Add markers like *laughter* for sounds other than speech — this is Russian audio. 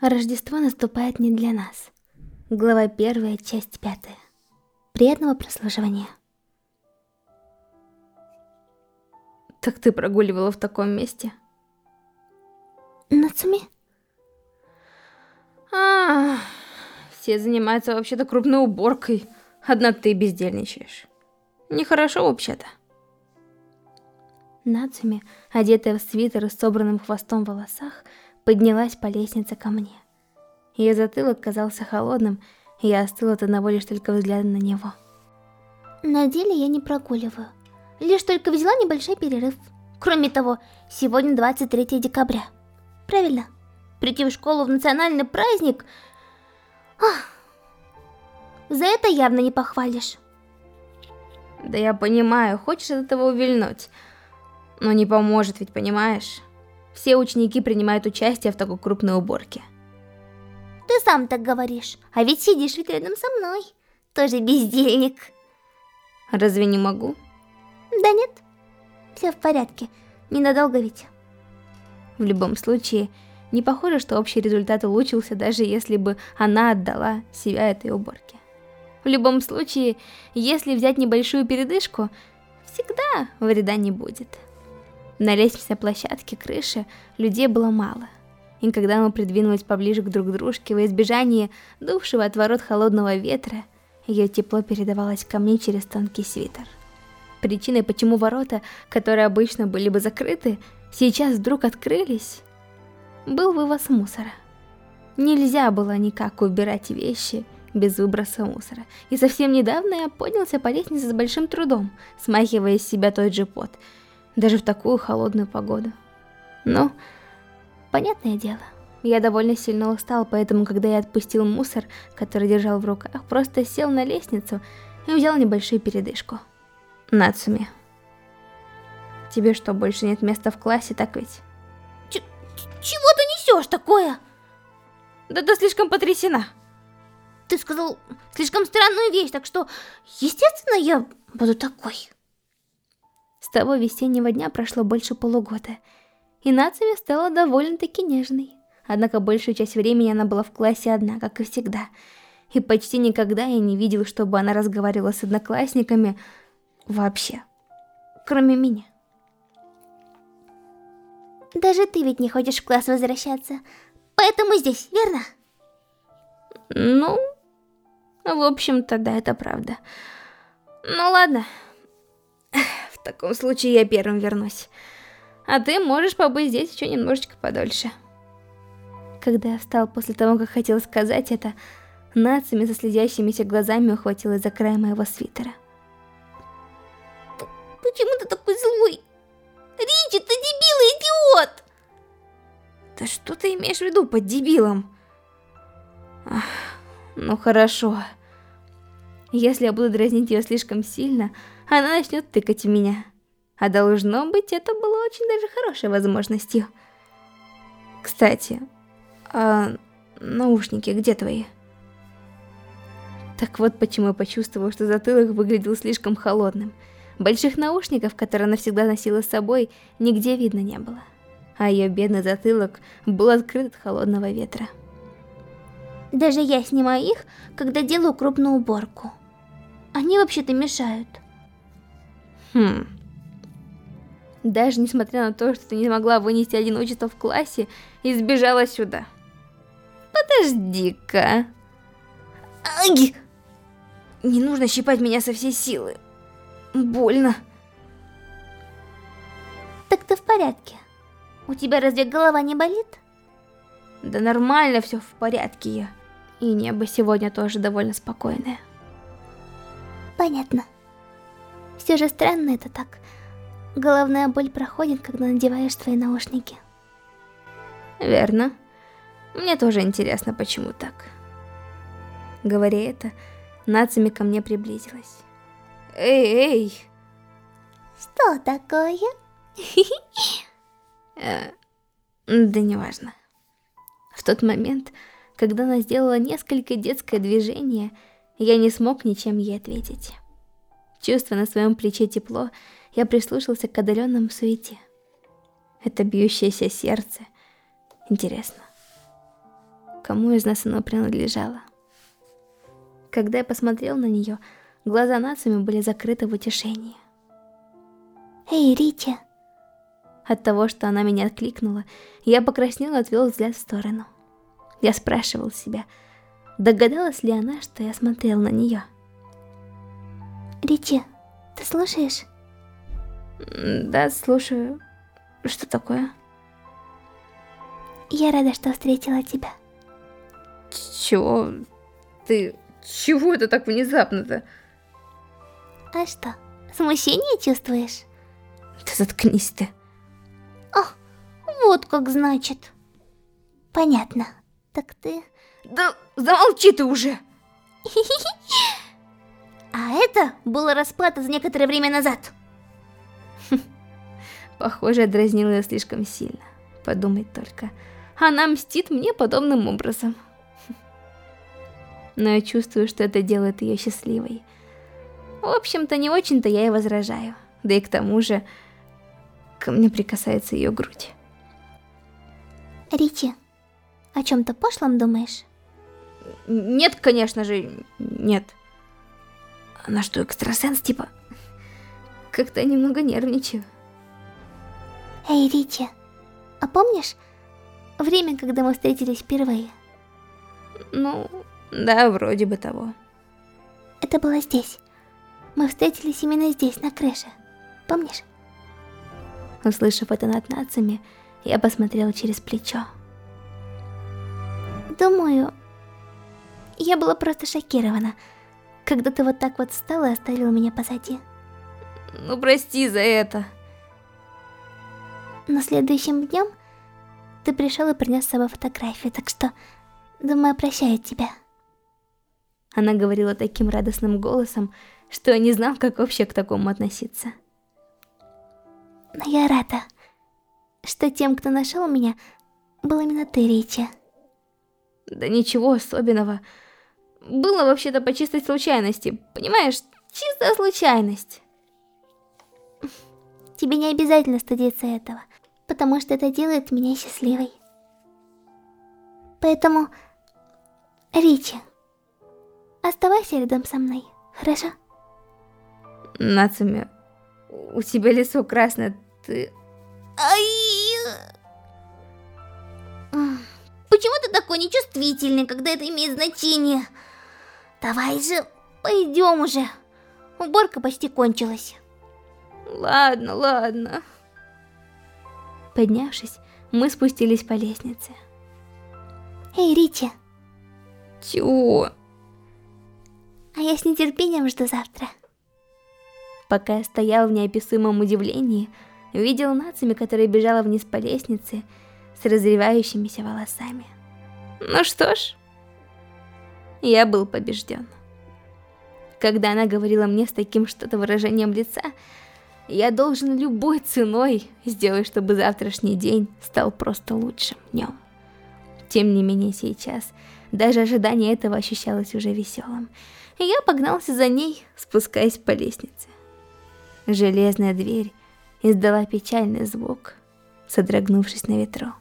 Рождество наступает не для нас. Глава первая, часть пятая. Приятного прослушивания. Так ты прогуливала в таком месте? Нацуми? А, все занимаются вообще-то крупной уборкой. Одна ты бездельничаешь. Нехорошо вообще-то. Нацуми, одетая в свитер с собранным хвостом в волосах, поднялась по лестнице ко мне. Ее затылок казался холодным, и я остыл от одного лишь только взгляда на него. На деле я не прогуливаю, лишь только взяла небольшой перерыв. Кроме того, сегодня 23 декабря. Правильно, прийти в школу в национальный праздник... Ах, за это явно не похвалишь. Да я понимаю, хочешь от этого увильнуть, но не поможет ведь, понимаешь? Все ученики принимают участие в такой крупной уборке. Ты сам так говоришь, а ведь сидишь ведь рядом со мной. Тоже бездельник. Разве не могу? Да нет, все в порядке, ненадолго ведь. В любом случае, не похоже, что общий результат улучшился, даже если бы она отдала себя этой уборке. В любом случае, если взять небольшую передышку, всегда вреда не будет. На лестничной площадке крыши людей было мало. И когда мы придвинулись поближе к друг дружке во избежание дувшего от ворот холодного ветра, ее тепло передавалось ко мне через тонкий свитер. Причиной, почему ворота, которые обычно были бы закрыты, сейчас вдруг открылись, был вывоз мусора. Нельзя было никак убирать вещи без выброса мусора. И совсем недавно я поднялся по лестнице с большим трудом, смахивая из себя тот же пот – даже в такую холодную погоду. Ну, понятное дело, я довольно сильно устал, поэтому, когда я отпустил мусор, который держал в руках, просто сел на лестницу и взял небольшую передышку. Нацуми. Тебе что, больше нет места в классе, так ведь? Ч чего ты несешь такое? Да ты слишком потрясена. Ты сказал слишком странную вещь, так что, естественно, я буду такой. С того весеннего дня прошло больше полугода, и Нацуми стала довольно-таки нежной. Однако большую часть времени она была в классе одна, как и всегда. И почти никогда я не видел, чтобы она разговаривала с одноклассниками вообще. Кроме меня. Даже ты ведь не хочешь в класс возвращаться, поэтому здесь, верно? Ну, в общем-то, да, это правда. Ну ладно. В таком случае я первым вернусь. А ты можешь побыть здесь еще немножечко подольше. Когда я встал после того, как хотел сказать это, Нацами со следящимися глазами ухватилась за край моего свитера. Почему ты такой злой? Ричи, ты дебил и идиот! Да что ты имеешь в виду под дебилом? Ах, ну хорошо. Если я буду дразнить ее слишком сильно, она начнет тыкать в меня. А должно быть, это было очень даже хорошей возможностью. Кстати, а наушники где твои? Так вот почему я почувствовала, что затылок выглядел слишком холодным. Больших наушников, которые она всегда носила с собой, нигде видно не было. А ее бедный затылок был открыт от холодного ветра. Даже я снимаю их, когда делаю крупную уборку. Они вообще-то мешают. Хм. Даже несмотря на то, что ты не могла вынести одиночество в классе и сбежала сюда. Подожди-ка. Ай! Не нужно щипать меня со всей силы. Больно. Так ты в порядке? У тебя разве голова не болит? Да нормально все в порядке я. И небо сегодня тоже довольно спокойное. Понятно. Все же странно это так. Головная боль проходит, когда надеваешь твои наушники. Верно. Мне тоже интересно, почему так. Говоря это, Нацами ко мне приблизилась. Эй, эй! Что такое? *laughs* Э, да неважно. В тот момент, когда она сделала несколько детское движение, я не смог ничем ей ответить. Чувствуя на своем плече тепло, я прислушался к отдаленному суете. Это бьющееся сердце. Интересно. кому из нас оно принадлежало. Когда я посмотрел на нее, глаза Нацуми были закрыты в утешении. «Эй, Ричи!» От того, что она меня откликнула, я покраснел и отвел взгляд в сторону. Я спрашивал себя, догадалась ли она, что я смотрел на нее. Ричи, ты слушаешь? Да, слушаю. Что такое? Я рада, что встретила тебя. Чего? Ты... Чего это так внезапно-то? А что, смущение чувствуешь? Да заткнись ты. О, вот как значит. Понятно. Так ты... Да замолчи ты уже! *laughs* А это было расплата за некоторое время назад. *laughs* Похоже, дразнила я слишком сильно. Подумать только. Она мстит мне подобным образом. *laughs* Но я чувствую, что это делает ее счастливой. В общем-то, не очень-то я и возражаю. Да и к тому же, ко мне прикасается ее грудь. Ричи, о чем-то пошлом думаешь? Нет, конечно же, нет. Она что, экстрасенс, типа? Как-то немного нервничаю. Эй, Ричи, а помнишь время, когда мы встретились впервые? Ну, да, вроде бы того. Это было здесь. Мы встретились именно здесь, на крыше. Помнишь? Услышав это над нациями, я посмотрела через плечо. Думаю, я была просто шокирована, когда ты вот так вот встал и оставил меня позади. Ну прости за это. Но следующим днем ты пришел и принес с собой фотографию, так что, думаю, прощаю тебя. Она говорила таким радостным голосом, что я не знал, как вообще к такому относиться. Но я рада, что тем, кто нашел меня, был именно ты, Ричи. Да ничего особенного. Было вообще-то по чистой случайности, понимаешь? Чистая случайность. Тебе не обязательно стыдиться этого, потому что это делает меня счастливой. Поэтому, Ричи, оставайся рядом со мной, хорошо? Нацуми, у тебя лицо красное, ты... Ай! Почему ты такой нечувствительный, когда это имеет значение? Давай же, пойдем уже. Уборка почти кончилась. Ладно, ладно. Поднявшись, мы спустились по лестнице. Эй, Ричи. Чего? А я с нетерпением жду завтра. Пока я стоял в неописуемом удивлении, видел Нацуми, которая бежала вниз по лестнице с разревающимися волосами. Ну что ж, я был побежден. Когда она говорила мне с таким что-то выражением лица, я должен любой ценой сделать, чтобы завтрашний день стал просто лучшим днем. Тем не менее сейчас, даже ожидание этого ощущалось уже веселым. Я погнался за ней, спускаясь по лестнице. Железная дверь издала печальный звук, содрогнувшись на ветру.